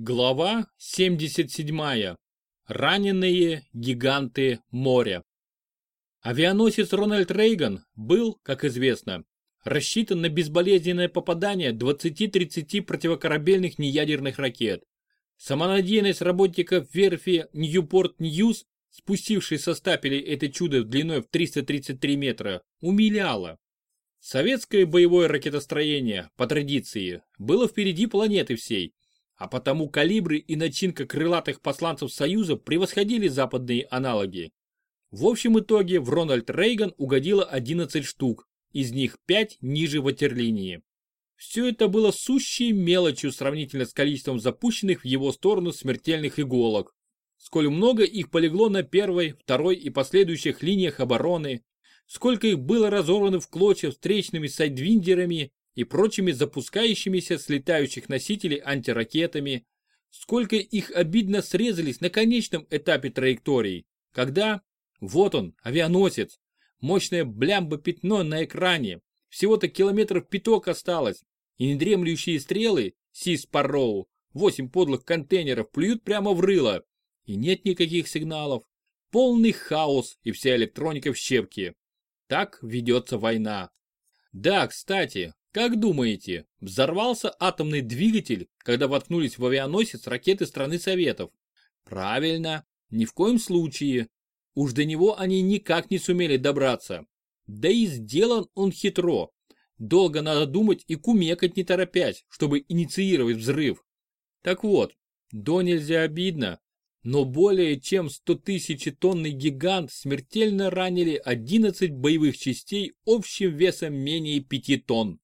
Глава 77. Раненые гиганты моря. Авианосец Рональд Рейган был, как известно, рассчитан на безболезненное попадание 20-30 противокорабельных неядерных ракет. Самонадеянность работников верфи Ньюпорт Ньюс, спустившей со стапелей это чудо длиной в 333 метра, умиляла. Советское боевое ракетостроение, по традиции, было впереди планеты всей а потому калибры и начинка крылатых посланцев Союза превосходили западные аналоги. В общем итоге в Рональд Рейган угодило 11 штук, из них 5 ниже ватерлинии. Все это было сущей мелочью сравнительно с количеством запущенных в его сторону смертельных иголок. Сколь много их полегло на первой, второй и последующих линиях обороны, сколько их было разорвано в клочья встречными сайдвиндерами и прочими запускающимися с летающих носителей антиракетами, сколько их обидно срезались на конечном этапе траектории, когда, вот он, авианосец, мощное блямбо-пятно на экране, всего-то километров пяток осталось, и недремлющие стрелы, Сис Парроу, восемь подлых контейнеров плюют прямо в рыло, и нет никаких сигналов. Полный хаос и вся электроника в щепке. Так ведется война. Да, кстати, как думаете, взорвался атомный двигатель, когда воткнулись в авианосец ракеты страны Советов? Правильно, ни в коем случае. Уж до него они никак не сумели добраться. Да и сделан он хитро. Долго надо думать и кумекать не торопясь, чтобы инициировать взрыв. Так вот, до нельзя обидно, но более чем 100 тысяч тонный гигант смертельно ранили 11 боевых частей общим весом менее 5 тонн.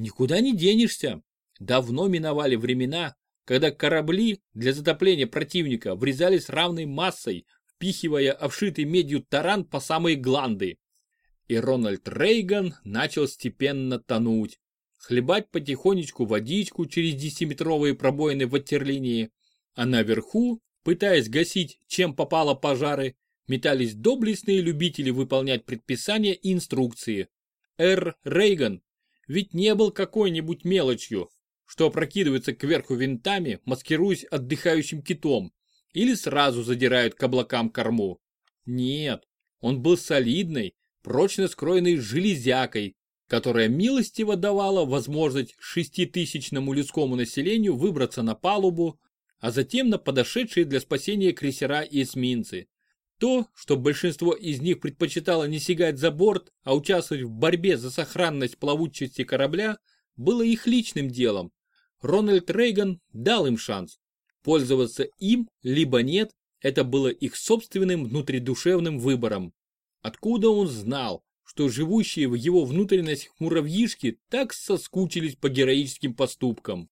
Никуда не денешься. Давно миновали времена, когда корабли для затопления противника врезались равной массой, впихивая обшитый медью таран по самые гланды. И Рональд Рейган начал степенно тонуть. Хлебать потихонечку водичку через десятиметровые пробоины в ватерлинии, а наверху, пытаясь гасить, чем попало пожары, метались доблестные любители выполнять предписания и инструкции. Р. Рейган ведь не был какой-нибудь мелочью, что опрокидывается кверху винтами, маскируясь отдыхающим китом, или сразу задирают к облакам корму. Нет, он был солидной, прочно скроенной железякой, которая милостиво давала возможность шеститысячному людскому населению выбраться на палубу, а затем на подошедшие для спасения крейсера и эсминцы. То, что большинство из них предпочитало не сигать за борт, а участвовать в борьбе за сохранность плавучести корабля, было их личным делом. Рональд Рейган дал им шанс. Пользоваться им, либо нет, это было их собственным внутридушевным выбором. Откуда он знал, что живущие в его внутренностях муравьишки так соскучились по героическим поступкам?